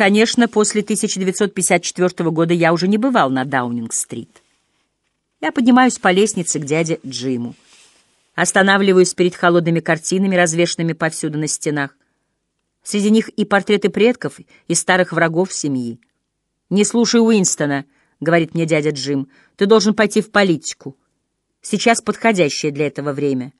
Конечно, после 1954 года я уже не бывал на Даунинг-стрит. Я поднимаюсь по лестнице к дяде Джиму. Останавливаюсь перед холодными картинами, развешанными повсюду на стенах. Среди них и портреты предков, и старых врагов семьи. «Не слушай Уинстона», — говорит мне дядя Джим, — «ты должен пойти в политику. Сейчас подходящее для этого время.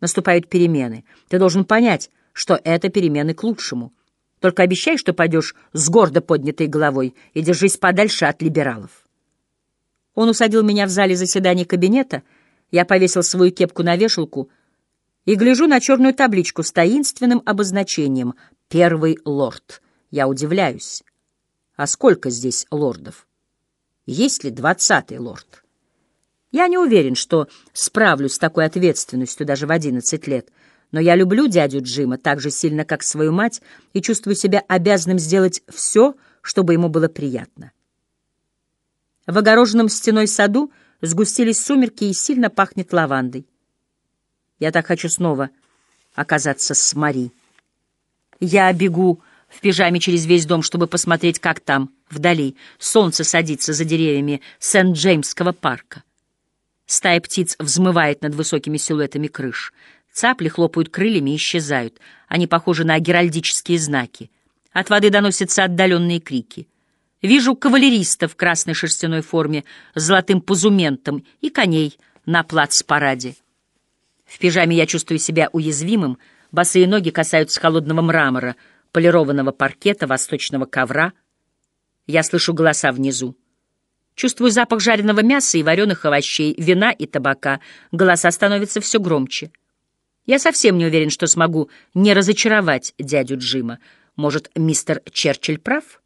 Наступают перемены. Ты должен понять, что это перемены к лучшему. Только обещай, что пойдешь с гордо поднятой головой и держись подальше от либералов». Он усадил меня в зале заседаний кабинета, я повесил свою кепку на вешалку и гляжу на черную табличку с таинственным обозначением «Первый лорд». Я удивляюсь. А сколько здесь лордов? Есть ли двадцатый лорд? Я не уверен, что справлюсь с такой ответственностью даже в одиннадцать лет, но я люблю дядю Джима так же сильно, как свою мать, и чувствую себя обязанным сделать все, чтобы ему было приятно. В огороженном стеной саду сгустились сумерки и сильно пахнет лавандой. Я так хочу снова оказаться с Мари. Я бегу в пижаме через весь дом, чтобы посмотреть, как там, вдали, солнце садится за деревьями Сент-Джеймского парка. Стая птиц взмывает над высокими силуэтами крыш. Цапли хлопают крыльями и исчезают. Они похожи на геральдические знаки. От воды доносятся отдаленные крики. Вижу кавалеристов в красной шерстяной форме с золотым позументом и коней на плац-параде. В пижаме я чувствую себя уязвимым, босые ноги касаются холодного мрамора, полированного паркета, восточного ковра. Я слышу голоса внизу. Чувствую запах жареного мяса и вареных овощей, вина и табака. Голоса становятся все громче. Я совсем не уверен, что смогу не разочаровать дядю Джима. Может, мистер Черчилль прав?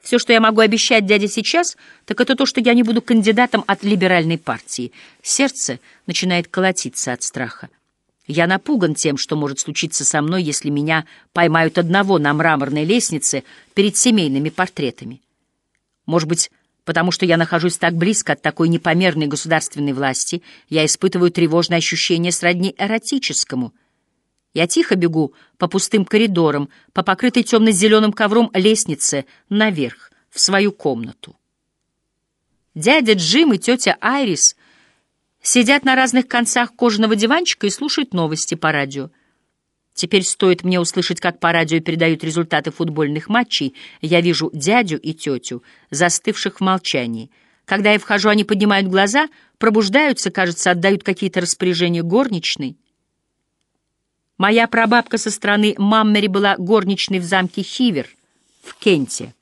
Все, что я могу обещать дяде сейчас, так это то, что я не буду кандидатом от либеральной партии. Сердце начинает колотиться от страха. Я напуган тем, что может случиться со мной, если меня поймают одного на мраморной лестнице перед семейными портретами. Может быть, потому что я нахожусь так близко от такой непомерной государственной власти, я испытываю тревожное ощущение сродни эротическому — я тихо бегу по пустым коридорам, по покрытой темно-зеленым ковром лестнице наверх, в свою комнату. Дядя Джим и тетя Айрис сидят на разных концах кожаного диванчика и слушают новости по радио. Теперь стоит мне услышать, как по радио передают результаты футбольных матчей, я вижу дядю и тетю, застывших в молчании. Когда я вхожу, они поднимают глаза, пробуждаются, кажется, отдают какие-то распоряжения горничной. Моя прабабка со стороны Маммери была горничной в замке Хивер в Кенте.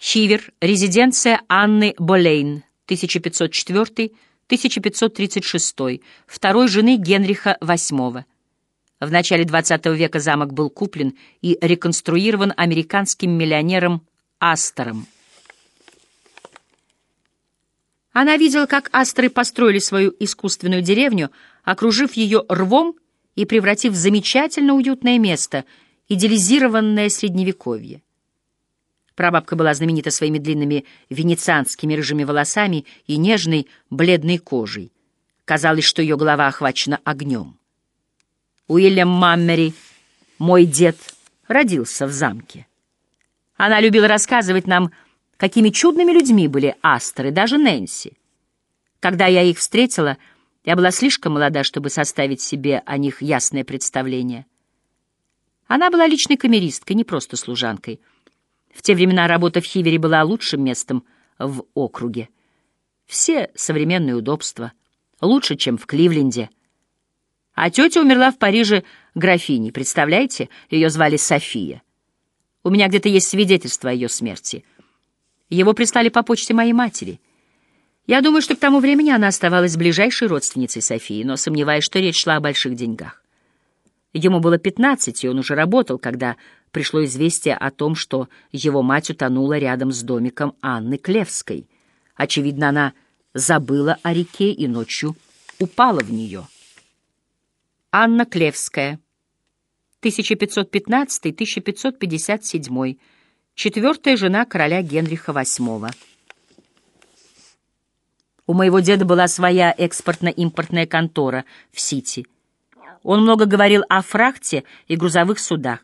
Хивер, резиденция Анны Болейн, 1504-1536, второй жены Генриха VIII. В начале XX века замок был куплен и реконструирован американским миллионером Астором. Она видела, как астры построили свою искусственную деревню, окружив ее рвом и превратив в замечательно уютное место, идеализированное средневековье. Прабабка была знаменита своими длинными венецианскими рыжими волосами и нежной бледной кожей. Казалось, что ее голова охвачена огнем. Уильям Маммери, мой дед, родился в замке. Она любила рассказывать нам Какими чудными людьми были Астры, даже Нэнси. Когда я их встретила, я была слишком молода, чтобы составить себе о них ясное представление. Она была личной камеристкой, не просто служанкой. В те времена работа в Хивере была лучшим местом в округе. Все современные удобства. Лучше, чем в Кливленде. А тетя умерла в Париже графиней, представляете? Ее звали София. У меня где-то есть свидетельство о ее смерти — его прислали по почте моей матери. Я думаю, что к тому времени она оставалась ближайшей родственницей Софии, но сомневаюсь, что речь шла о больших деньгах. Ему было пятнадцать, и он уже работал, когда пришло известие о том, что его мать утонула рядом с домиком Анны Клевской. Очевидно, она забыла о реке и ночью упала в нее. Анна Клевская, 1515-1557 четвертая жена короля Генриха VIII. У моего деда была своя экспортно-импортная контора в Сити. Он много говорил о фрахте и грузовых судах.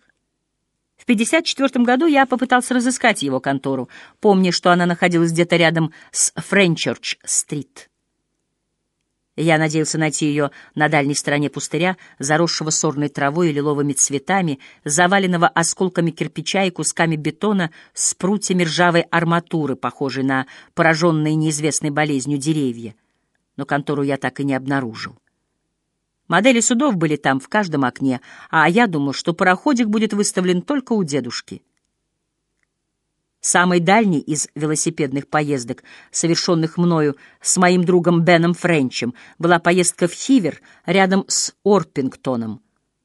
В 1954 году я попытался разыскать его контору, помня, что она находилась где-то рядом с Френчорч-стрит. Я надеялся найти ее на дальней стороне пустыря, заросшего сорной травой и лиловыми цветами, заваленного осколками кирпича и кусками бетона с прутьями ржавой арматуры, похожей на пораженные неизвестной болезнью деревья. Но контору я так и не обнаружил. Модели судов были там в каждом окне, а я думал, что пароходик будет выставлен только у дедушки. Самой дальней из велосипедных поездок, совершенных мною с моим другом Беном Френчем, была поездка в Хивер рядом с Орпингтоном,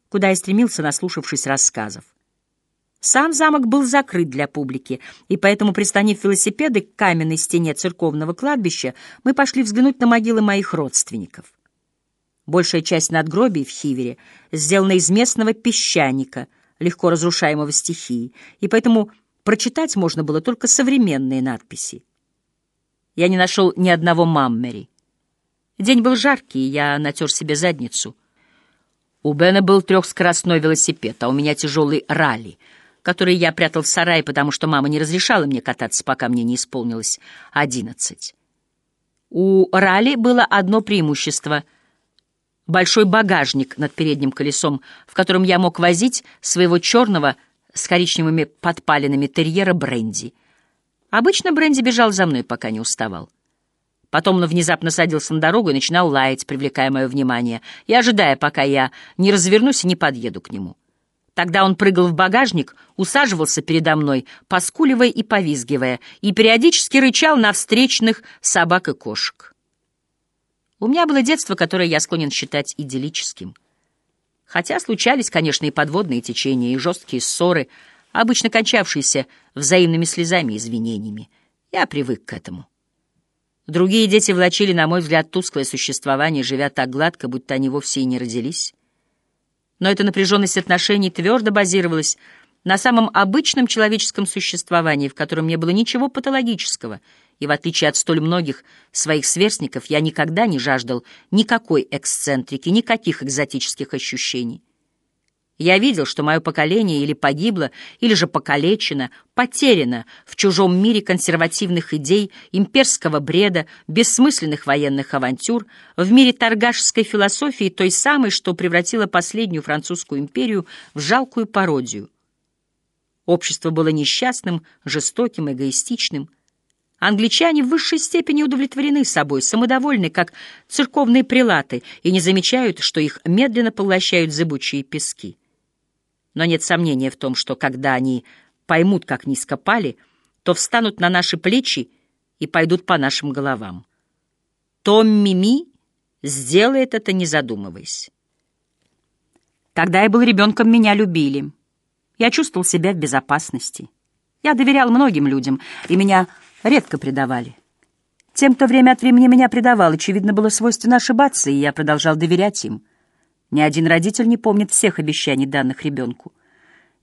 куда я стремился, наслушавшись рассказов. Сам замок был закрыт для публики, и поэтому, пристанив велосипеды к каменной стене церковного кладбища, мы пошли взглянуть на могилы моих родственников. Большая часть надгробий в Хивере сделана из местного песчаника, легко разрушаемого стихией, и поэтому прочитать можно было только современные надписи. Я не нашел ни одного маммери. День был жаркий, я натер себе задницу. У Бена был трехскоростной велосипед, а у меня тяжелый ралли, который я прятал в сарае, потому что мама не разрешала мне кататься, пока мне не исполнилось одиннадцать. У ралли было одно преимущество — большой багажник над передним колесом, в котором я мог возить своего черного с коричневыми подпалинами терьера Бренди. Обычно Бренди бежал за мной, пока не уставал. Потом он внезапно садился на дорогу и начинал лаять, привлекая мое внимание, и ожидая, пока я не развернусь и не подъеду к нему. Тогда он прыгал в багажник, усаживался передо мной, поскуливая и повизгивая, и периодически рычал на встречных собак и кошек. У меня было детство, которое я склонен считать идиллическим. Хотя случались, конечно, и подводные течения, и жесткие ссоры, обычно кончавшиеся взаимными слезами и извинениями. Я привык к этому. Другие дети влачили, на мой взгляд, тусклое существование, живя так гладко, будто они вовсе и не родились. Но эта напряженность отношений твердо базировалась на самом обычном человеческом существовании, в котором не было ничего патологического — и в отличие от столь многих своих сверстников, я никогда не жаждал никакой эксцентрики, никаких экзотических ощущений. Я видел, что мое поколение или погибло, или же покалечено, потеряно в чужом мире консервативных идей, имперского бреда, бессмысленных военных авантюр, в мире торгашской философии, той самой, что превратила последнюю французскую империю в жалкую пародию. Общество было несчастным, жестоким, эгоистичным, Англичане в высшей степени удовлетворены собой, самодовольны, как церковные прилаты, и не замечают, что их медленно поглощают зыбучие пески. Но нет сомнения в том, что когда они поймут, как низко пали, то встанут на наши плечи и пойдут по нашим головам. Томми Ми сделает это, не задумываясь. Когда я был ребенком, меня любили. Я чувствовал себя в безопасности. Я доверял многим людям, и меня редко предавали. Тем, кто время от времени меня предавал, очевидно, было свойственно ошибаться, и я продолжал доверять им. Ни один родитель не помнит всех обещаний, данных ребенку.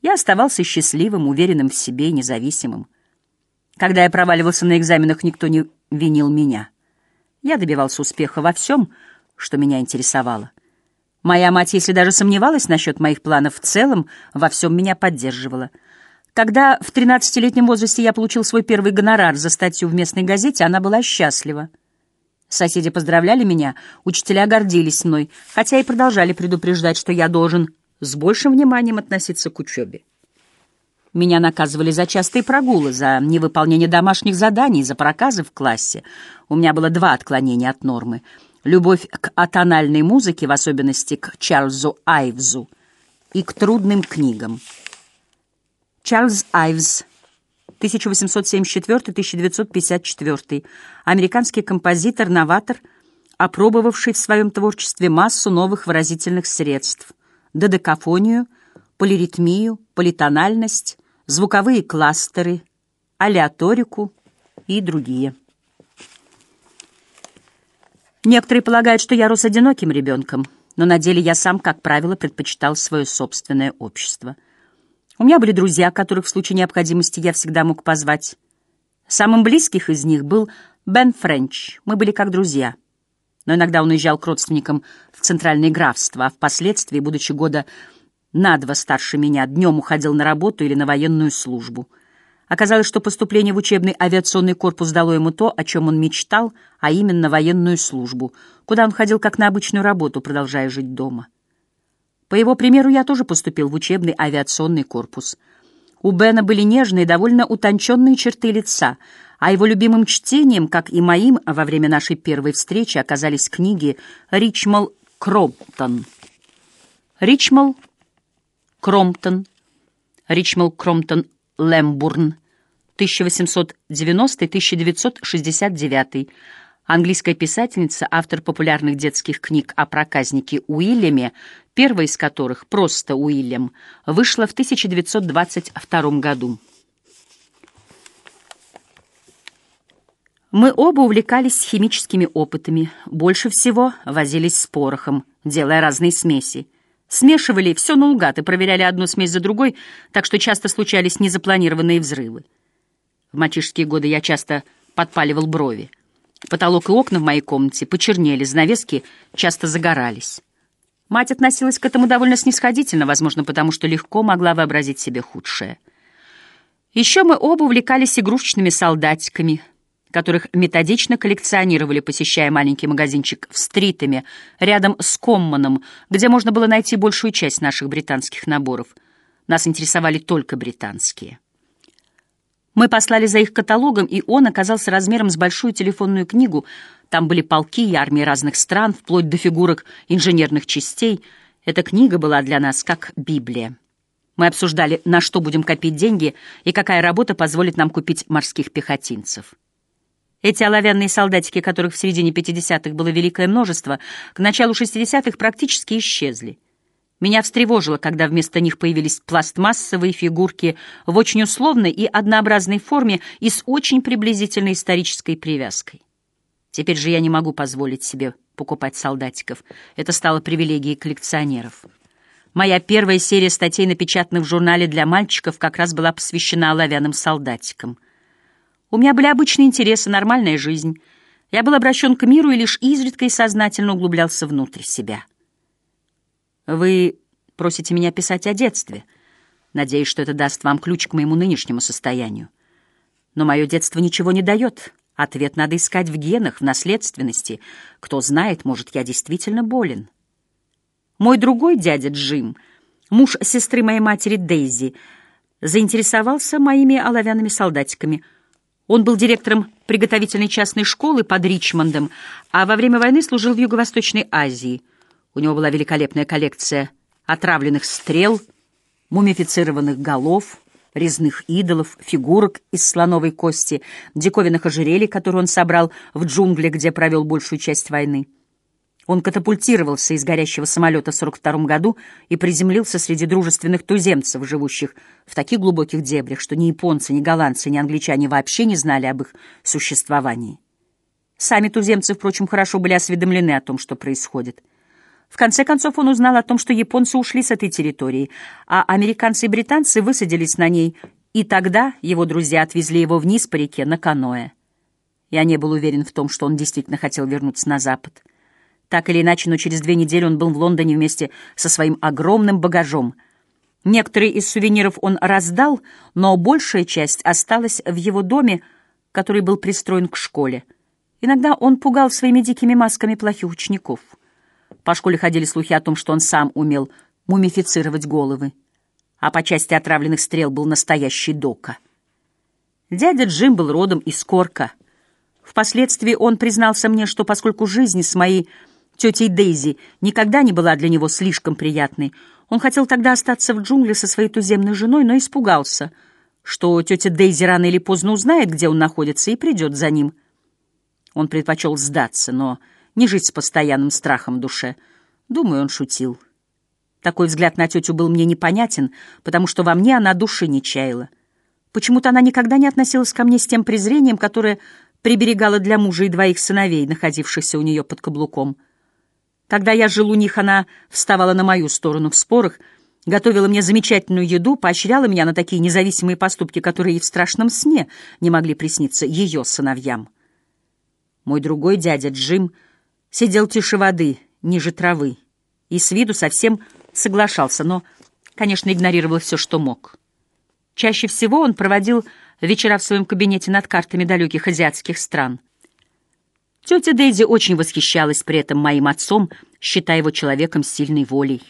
Я оставался счастливым, уверенным в себе и независимым. Когда я проваливался на экзаменах, никто не винил меня. Я добивался успеха во всем, что меня интересовало. Моя мать, если даже сомневалась насчет моих планов в целом, во всем меня поддерживала — когда в 13-летнем возрасте я получил свой первый гонорар за статью в местной газете, она была счастлива. Соседи поздравляли меня, учителя гордились мной, хотя и продолжали предупреждать, что я должен с большим вниманием относиться к учебе. Меня наказывали за частые прогулы, за невыполнение домашних заданий, за проказы в классе. У меня было два отклонения от нормы. Любовь к атональной музыке, в особенности к Чарльзу Айвзу, и к трудным книгам. Чарльз Айвз, 1874-1954, американский композитор, новатор, опробовавший в своем творчестве массу новых выразительных средств — додекафонию, полиритмию, политональность, звуковые кластеры, алеаторику и другие. Некоторые полагают, что я рос одиноким ребенком, но на деле я сам, как правило, предпочитал свое собственное общество — у меня были друзья, которых в случае необходимости я всегда мог позвать. Самым близких из них был Бен Френч. Мы были как друзья. Но иногда он уезжал к родственникам в центральные графства, а впоследствии, будучи года на два старше меня, днем уходил на работу или на военную службу. Оказалось, что поступление в учебный авиационный корпус дало ему то, о чем он мечтал, а именно военную службу, куда он ходил как на обычную работу, продолжая жить дома. По его примеру, я тоже поступил в учебный авиационный корпус. У Бена были нежные, довольно утонченные черты лица, а его любимым чтением, как и моим, во время нашей первой встречи оказались книги Ричмал Кромптон. Ричмал Кромптон, Ричмал Кромптон Лэмбурн, 1890-1969, английская писательница, автор популярных детских книг о проказнике Уильяме, первая из которых, просто Уильям, вышла в 1922 году. Мы оба увлекались химическими опытами, больше всего возились с порохом, делая разные смеси. Смешивали все наугад и проверяли одну смесь за другой, так что часто случались незапланированные взрывы. В мальчишеские годы я часто подпаливал брови. Потолок и окна в моей комнате почернели, занавески часто загорались. Мать относилась к этому довольно снисходительно, возможно, потому что легко могла вообразить себе худшее. Еще мы оба увлекались игрушечными солдатиками — которых методично коллекционировали, посещая маленький магазинчик в Стритами, рядом с Комманом, где можно было найти большую часть наших британских наборов. Нас интересовали только британские. Мы послали за их каталогом, и он оказался размером с большую телефонную книгу. Там были полки и армии разных стран, вплоть до фигурок инженерных частей. Эта книга была для нас как Библия. Мы обсуждали, на что будем копить деньги и какая работа позволит нам купить морских пехотинцев. Эти оловянные солдатики, которых в середине 50-х было великое множество, к началу 60-х практически исчезли. Меня встревожило, когда вместо них появились пластмассовые фигурки в очень условной и однообразной форме и с очень приблизительной исторической привязкой. Теперь же я не могу позволить себе покупать солдатиков. Это стало привилегией коллекционеров. Моя первая серия статей, напечатанных в журнале для мальчиков, как раз была посвящена оловянным солдатикам — у меня были обычные интересы, нормальная жизнь. Я был обращен к миру и лишь изредка и сознательно углублялся внутрь себя. Вы просите меня писать о детстве. Надеюсь, что это даст вам ключ к моему нынешнему состоянию. Но мое детство ничего не дает. Ответ надо искать в генах, в наследственности. Кто знает, может, я действительно болен. Мой другой дядя Джим, муж сестры моей матери Дейзи, заинтересовался моими оловянными солдатиками — он был директором приготовительной частной школы под Ричмондом, а во время войны служил в Юго-Восточной Азии. У него была великолепная коллекция отравленных стрел, мумифицированных голов, резных идолов, фигурок из слоновой кости, диковинных ожерелий, которые он собрал в джунглях, где провел большую часть войны. Он катапультировался из горящего самолета в 42 году и приземлился среди дружественных туземцев, живущих в таких глубоких дебрях, что ни японцы, ни голландцы, ни англичане вообще не знали об их существовании. Сами туземцы, впрочем, хорошо были осведомлены о том, что происходит. В конце концов он узнал о том, что японцы ушли с этой территории, а американцы и британцы высадились на ней, и тогда его друзья отвезли его вниз по реке на каноэ. Я не был уверен в том, что он действительно хотел вернуться на запад. Так или иначе, но через две недели он был в Лондоне вместе со своим огромным багажом. Некоторые из сувениров он раздал, но большая часть осталась в его доме, который был пристроен к школе. Иногда он пугал своими дикими масками плохих учеников. По школе ходили слухи о том, что он сам умел мумифицировать головы, а по части отравленных стрел был настоящий дока. Дядя Джим был родом из Корка. Впоследствии он признался мне, что поскольку жизнь с моей тетей Дейзи никогда не была для него слишком приятной. Он хотел тогда остаться в джунгле со своей туземной женой, но испугался, что тетя Дейзи рано или поздно узнает, где он находится, и придет за ним. Он предпочел сдаться, но не жить с постоянным страхом в душе. Думаю, он шутил. Такой взгляд на тетю был мне непонятен, потому что во мне она души не чаяла. Почему-то она никогда не относилась ко мне с тем презрением, которое приберегала для мужа и двоих сыновей, находившихся у нее под каблуком. Когда я жил у них, она вставала на мою сторону в спорах, готовила мне замечательную еду, поощряла меня на такие независимые поступки, которые и в страшном сне не могли присниться ее сыновьям. Мой другой дядя Джим Сидел тише воды, ниже травы, и с виду совсем соглашался, но, конечно, игнорировал все, что мог. Чаще всего он проводил вечера в своем кабинете над картами далеких азиатских стран. Тетя Дейзи очень восхищалась при этом моим отцом, считая его человеком с сильной волей.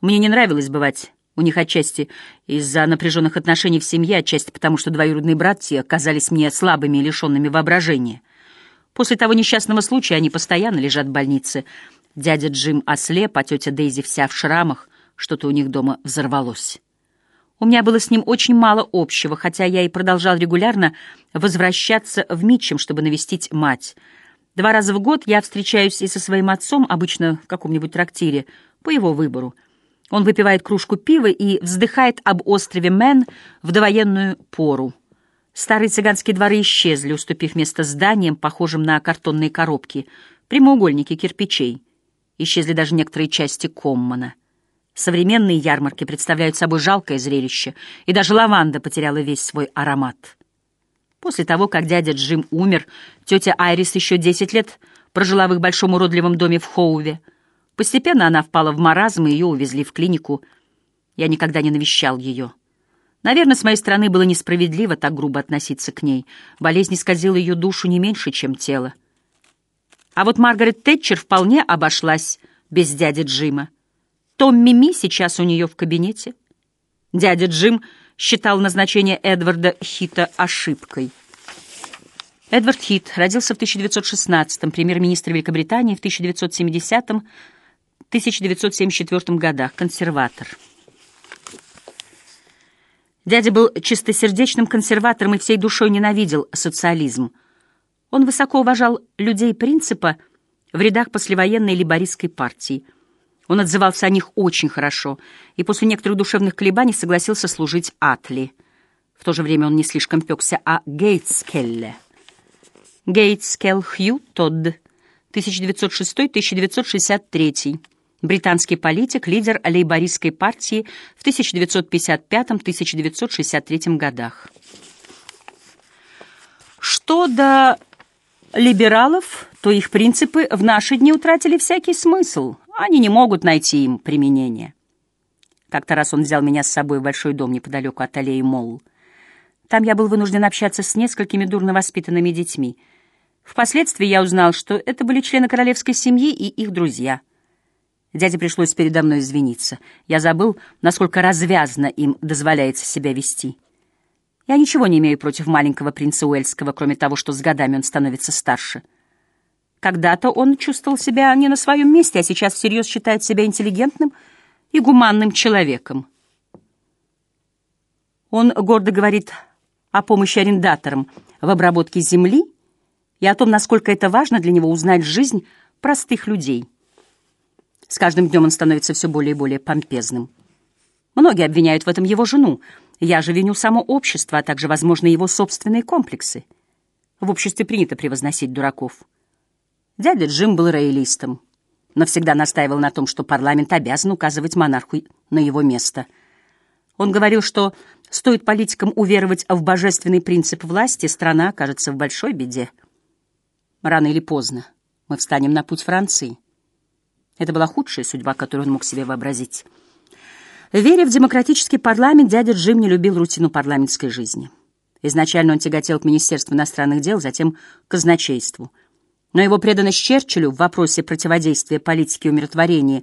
Мне не нравилось бывать у них отчасти из-за напряженных отношений в семье, отчасти потому, что двоюродные братья казались мне слабыми и лишенными воображения. После того несчастного случая они постоянно лежат в больнице. Дядя Джим ослеп, а тетя Дейзи вся в шрамах, что-то у них дома взорвалось. У меня было с ним очень мало общего, хотя я и продолжал регулярно возвращаться в Митчем, чтобы навестить мать. Два раза в год я встречаюсь и со своим отцом, обычно в каком-нибудь трактире, по его выбору. Он выпивает кружку пива и вздыхает об острове Мэн в довоенную пору. Старые цыганские дворы исчезли, уступив место зданиям, похожим на картонные коробки, прямоугольники кирпичей. Исчезли даже некоторые части Коммана. Современные ярмарки представляют собой жалкое зрелище, и даже лаванда потеряла весь свой аромат. После того, как дядя Джим умер, тетя Айрис еще десять лет прожила в их большом уродливом доме в Хоуве. Постепенно она впала в маразм, и ее увезли в клинику. Я никогда не навещал ее. Наверное, с моей стороны было несправедливо так грубо относиться к ней. Болезнь исказила ее душу не меньше, чем тело. А вот Маргарет Тэтчер вполне обошлась без дяди Джима. Томми Ми сейчас у нее в кабинете. Дядя Джим считал назначение Эдварда Хита ошибкой. Эдвард Хит родился в 1916-м, премьер-министр Великобритании в 1970-1974 годах, консерватор. Дядя был чистосердечным консерватором и всей душой ненавидел социализм. Он высоко уважал людей принципа в рядах послевоенной либористской партии – он отзывался о них очень хорошо и после некоторых душевных колебаний согласился служить Атли. В то же время он не слишком пекся о Гейтскелле. Гейтскелл Хью Тодд, 1906-1963, британский политик, лидер лейбористской партии в 1955-1963 годах. Что до либералов, то их принципы в наши дни утратили всякий смысл, они не могут найти им применения. Как-то раз он взял меня с собой в большой дом неподалеку от аллеи Молл. Там я был вынужден общаться с несколькими дурно воспитанными детьми. Впоследствии я узнал, что это были члены королевской семьи и их друзья. Дяде пришлось передо мной извиниться. Я забыл, насколько развязно им дозволяется себя вести. Я ничего не имею против маленького принца Уэльского, кроме того, что с годами он становится старше. Когда-то он чувствовал себя не на своем месте, а сейчас всерьез считает себя интеллигентным и гуманным человеком. Он гордо говорит о помощи арендаторам в обработке земли и о том, насколько это важно для него узнать жизнь простых людей. С каждым днем он становится все более и более помпезным. Многие обвиняют в этом его жену. Я же виню само общество, а также, возможно, его собственные комплексы. В обществе принято превозносить дураков. Дядя Джим был роялистом, но всегда настаивал на том, что парламент обязан указывать монарху на его место. Он говорил, что стоит политикам уверовать в божественный принцип власти, страна окажется в большой беде. Рано или поздно мы встанем на путь Франции. Это была худшая судьба, которую он мог себе вообразить. Веря в демократический парламент, дядя Джим не любил рутину парламентской жизни. Изначально он тяготел к Министерству иностранных дел, затем к казначейству — но его преданность Черчиллю в вопросе противодействия политике умиротворения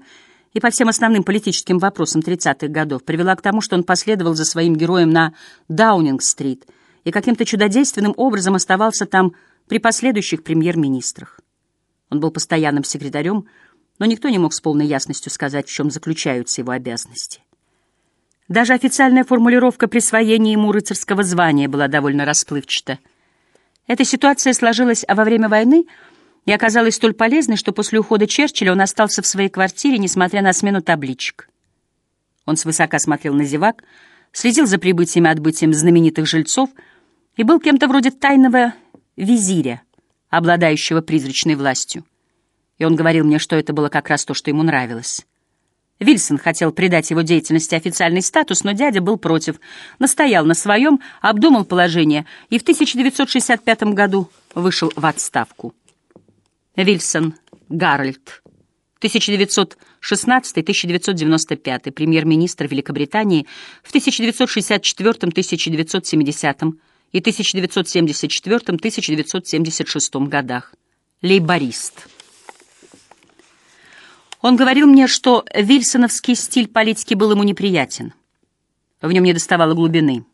и по всем основным политическим вопросам 30-х годов привела к тому, что он последовал за своим героем на Даунинг-стрит и каким-то чудодейственным образом оставался там при последующих премьер-министрах. Он был постоянным секретарем, но никто не мог с полной ясностью сказать, в чем заключаются его обязанности. Даже официальная формулировка присвоения ему рыцарского звания была довольно расплывчата. Эта ситуация сложилась во время войны — и оказалась столь полезной, что после ухода Черчилля он остался в своей квартире, несмотря на смену табличек. Он свысока смотрел на зевак, следил за прибытием и отбытием знаменитых жильцов и был кем-то вроде тайного визиря, обладающего призрачной властью. И он говорил мне, что это было как раз то, что ему нравилось. Вильсон хотел придать его деятельности официальный статус, но дядя был против, настоял на своем, обдумал положение и в 1965 году вышел в отставку. Вильсон Гарольд, 1916-1995, премьер-министр Великобритании в 1964-1970 и 1974-1976 годах. Лейборист. Он говорил мне, что вильсоновский стиль политики был ему неприятен. В нем не доставало глубины.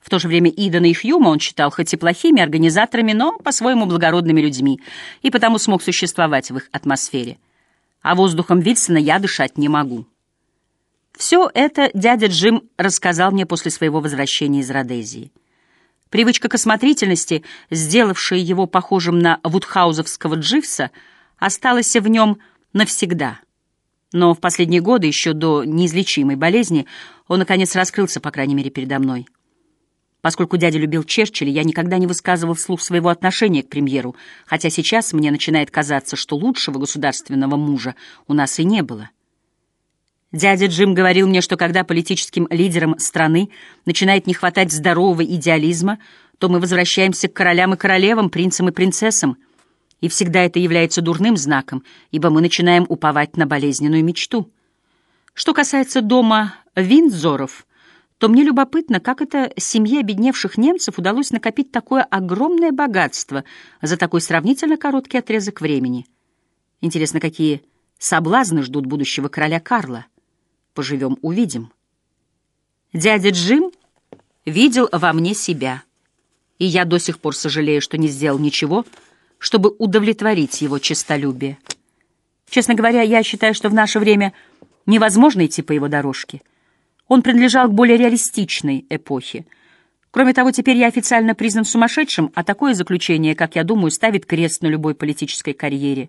В то же время Идана и Хьюма он считал хоть и плохими организаторами, но по-своему благородными людьми, и потому смог существовать в их атмосфере. А воздухом Вильсона я дышать не могу. Все это дядя Джим рассказал мне после своего возвращения из Родезии. Привычка к осмотрительности, сделавшая его похожим на вудхаузовского Дживса, осталась в нем навсегда. Но в последние годы, еще до неизлечимой болезни, он, наконец, раскрылся, по крайней мере, передо мной. Поскольку дядя любил Черчилля, я никогда не высказывал вслух своего отношения к премьеру, хотя сейчас мне начинает казаться, что лучшего государственного мужа у нас и не было. Дядя Джим говорил мне, что когда политическим лидерам страны начинает не хватать здорового идеализма, то мы возвращаемся к королям и королевам, принцам и принцессам — и всегда это является дурным знаком, ибо мы начинаем уповать на болезненную мечту. Что касается дома Виндзоров, то мне любопытно, как это семье обедневших немцев удалось накопить такое огромное богатство за такой сравнительно короткий отрезок времени. Интересно, какие соблазны ждут будущего короля Карла. Поживем — увидим. Дядя Джим видел во мне себя, и я до сих пор сожалею, что не сделал ничего, чтобы удовлетворить его честолюбие. Честно говоря, я считаю, что в наше время невозможно идти по его дорожке. Он принадлежал к более реалистичной эпохе. Кроме того, теперь я официально признан сумасшедшим, а такое заключение, как я думаю, ставит крест на любой политической карьере.